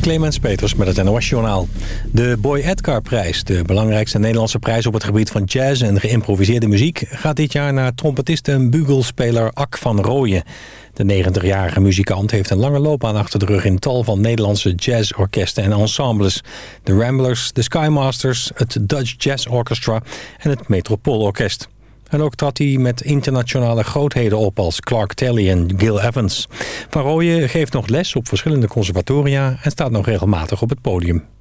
Clemens Peters met het NOS-journaal. De Boy Edgar-prijs, de belangrijkste Nederlandse prijs op het gebied van jazz en geïmproviseerde muziek, gaat dit jaar naar trompetist en bugelspeler Ak van Rooyen. De 90-jarige muzikant heeft een lange loopbaan achter de rug in tal van Nederlandse jazzorkesten en ensembles. De Ramblers, de Skymasters, het Dutch Jazz Orchestra en het Metropoolorkest. En ook trad hij met internationale grootheden op als Clark Terry en Gil Evans. Van Rooyen geeft nog les op verschillende conservatoria en staat nog regelmatig op het podium.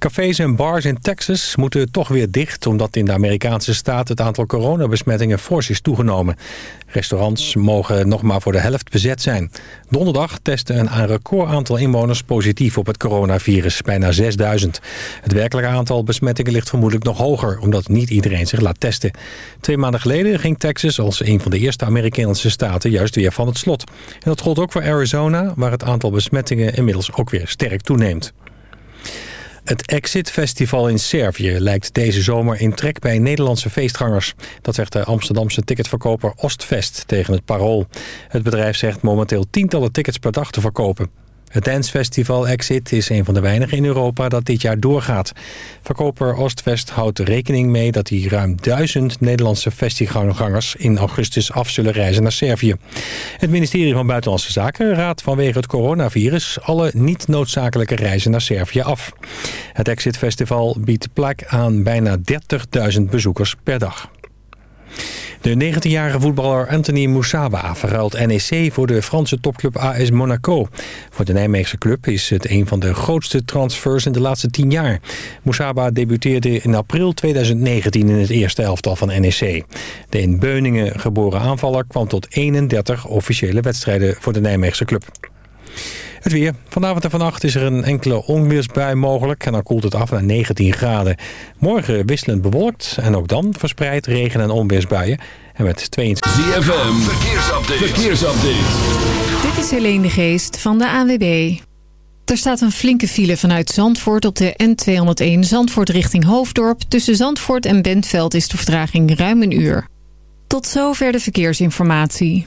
Cafés en bars in Texas moeten toch weer dicht... omdat in de Amerikaanse staat het aantal coronabesmettingen fors is toegenomen. Restaurants mogen nog maar voor de helft bezet zijn. Donderdag testte een record aantal inwoners positief op het coronavirus, bijna 6000. Het werkelijke aantal besmettingen ligt vermoedelijk nog hoger... omdat niet iedereen zich laat testen. Twee maanden geleden ging Texas als een van de eerste Amerikaanse staten... juist weer van het slot. En dat gold ook voor Arizona, waar het aantal besmettingen inmiddels ook weer sterk toeneemt. Het Exit Festival in Servië lijkt deze zomer in trek bij Nederlandse feestgangers. Dat zegt de Amsterdamse ticketverkoper Ostvest tegen het Parool. Het bedrijf zegt momenteel tientallen tickets per dag te verkopen. Het dancefestival Exit is een van de weinigen in Europa dat dit jaar doorgaat. Verkoper Oostvest houdt rekening mee dat hij ruim duizend Nederlandse festivagangers in augustus af zullen reizen naar Servië. Het ministerie van Buitenlandse Zaken raadt vanwege het coronavirus alle niet noodzakelijke reizen naar Servië af. Het Exit Festival biedt plek aan bijna 30.000 bezoekers per dag. De 19-jarige voetballer Anthony Moussaba verruilt NEC voor de Franse topclub AS Monaco. Voor de Nijmeegse club is het een van de grootste transfers in de laatste 10 jaar. Moussaba debuteerde in april 2019 in het eerste elftal van NEC. De in Beuningen geboren aanvaller kwam tot 31 officiële wedstrijden voor de Nijmeegse club. Het weer. Vanavond en vannacht is er een enkele onweersbui mogelijk... en dan koelt het af naar 19 graden. Morgen wisselend bewolkt en ook dan verspreid regen- en onweersbuien. En met 22... ZFM, verkeersupdate. verkeersupdate. Dit is Helene de Geest van de ANWB. Er staat een flinke file vanuit Zandvoort op de N201 Zandvoort richting Hoofddorp. Tussen Zandvoort en Bentveld is de vertraging ruim een uur. Tot zover de verkeersinformatie.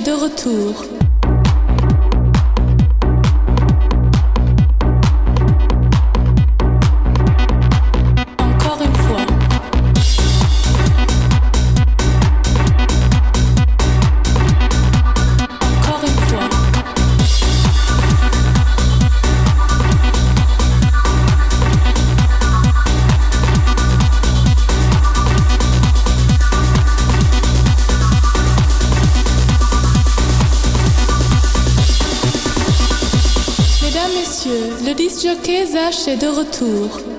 De retour. Zach est de retour.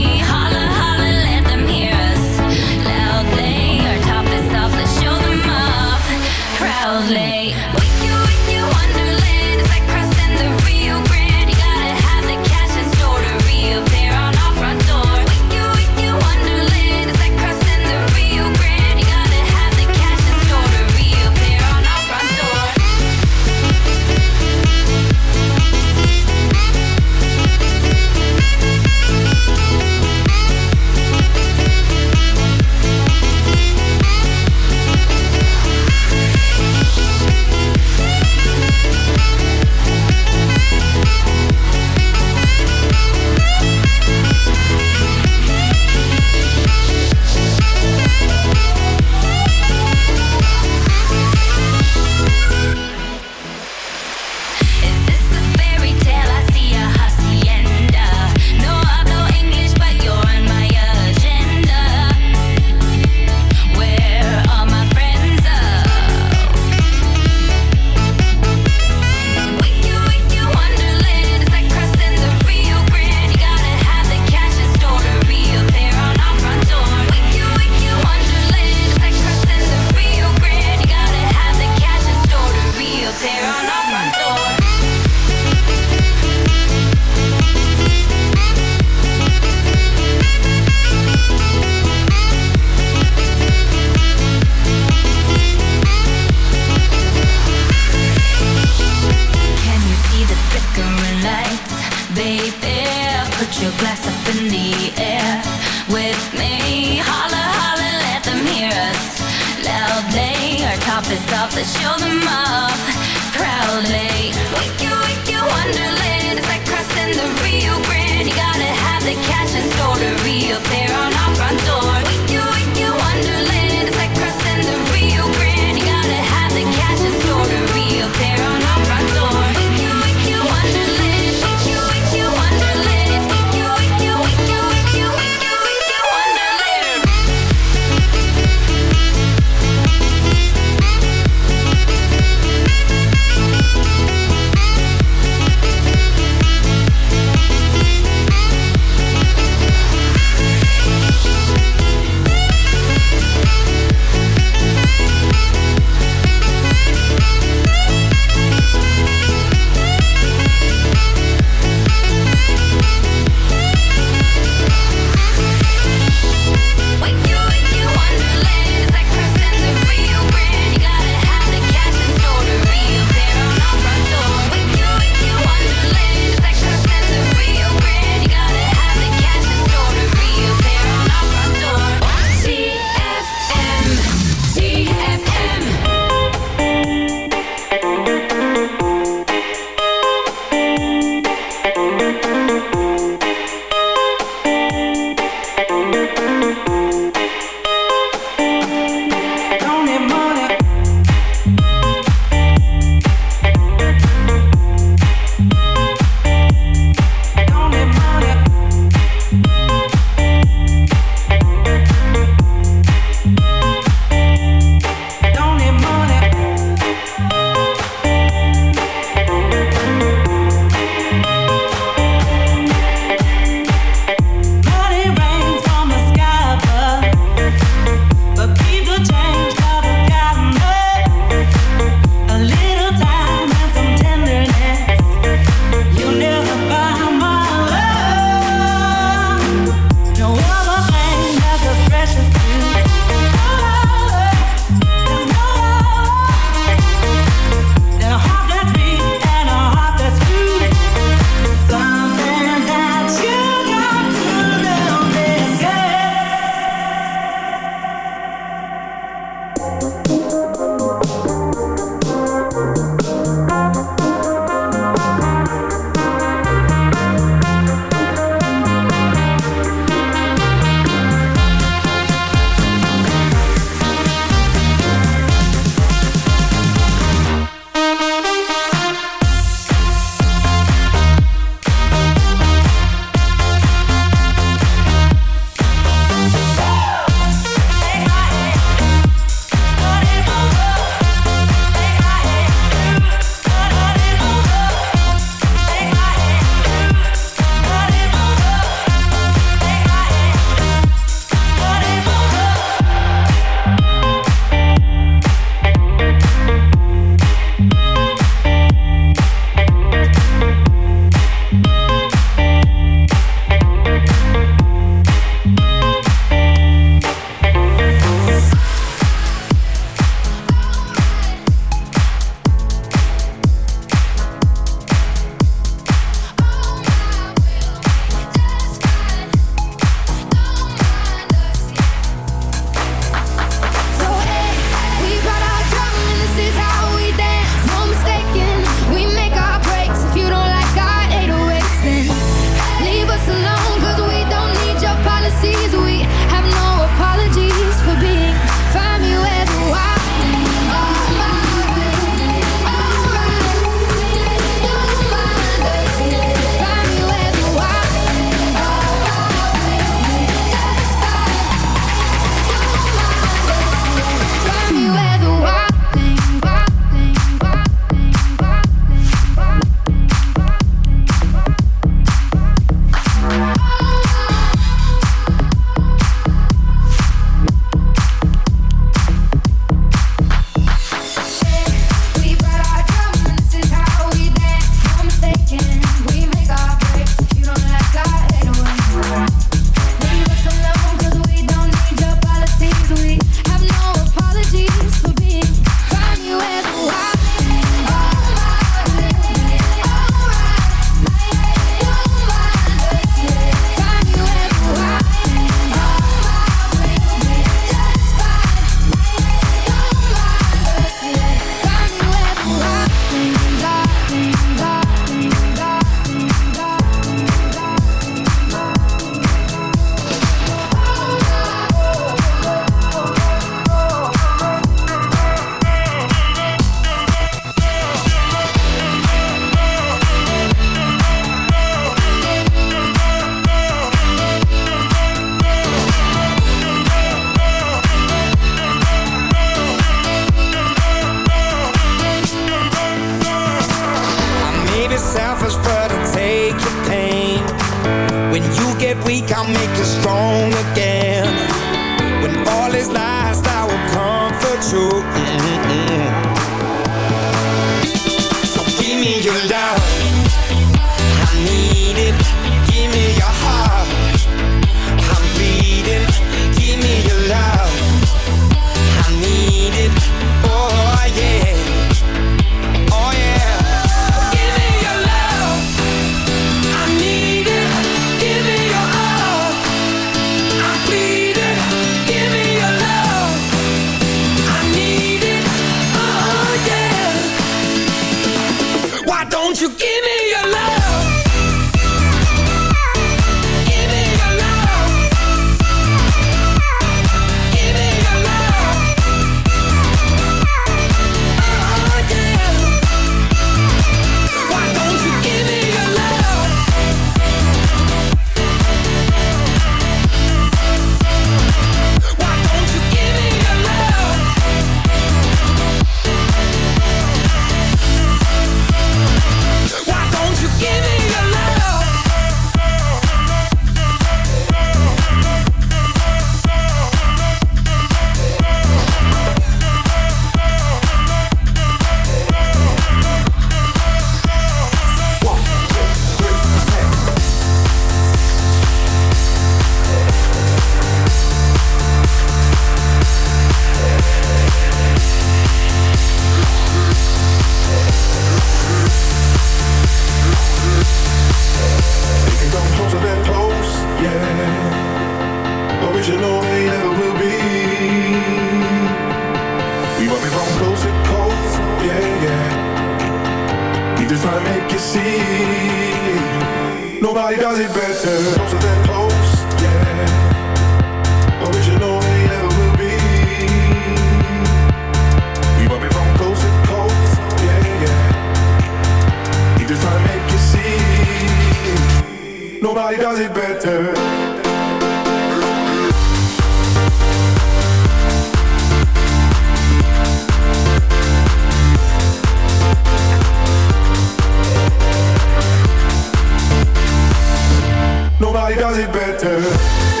Can play a game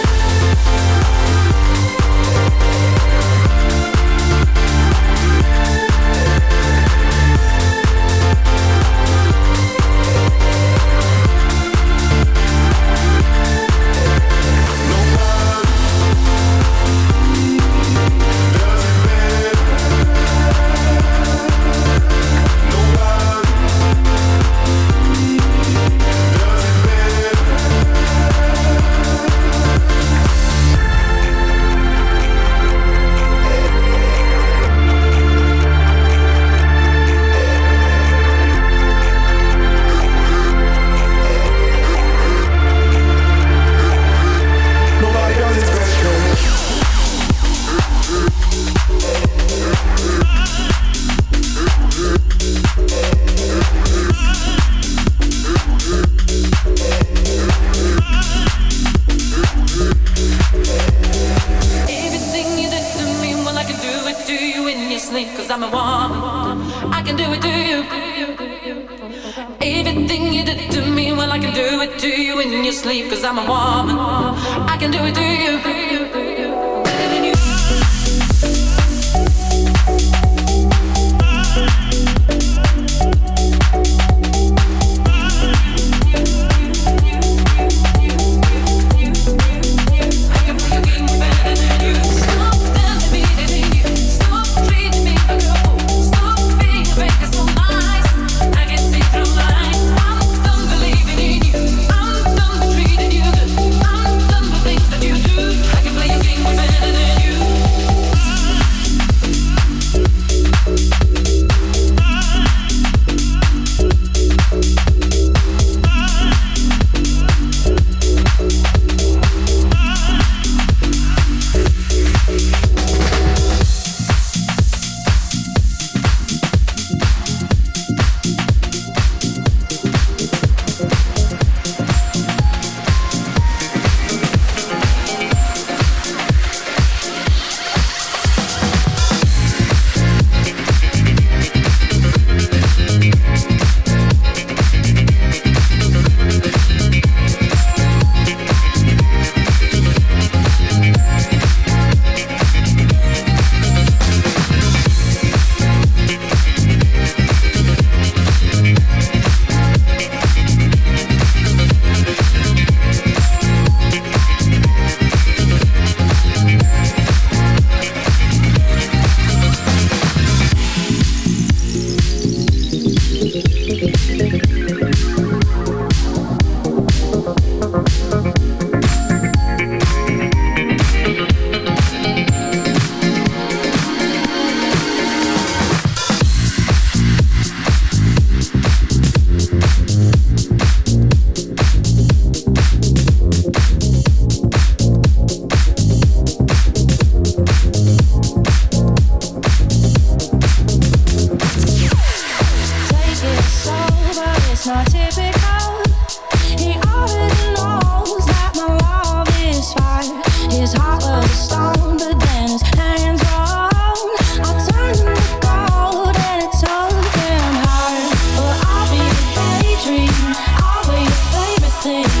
Thing.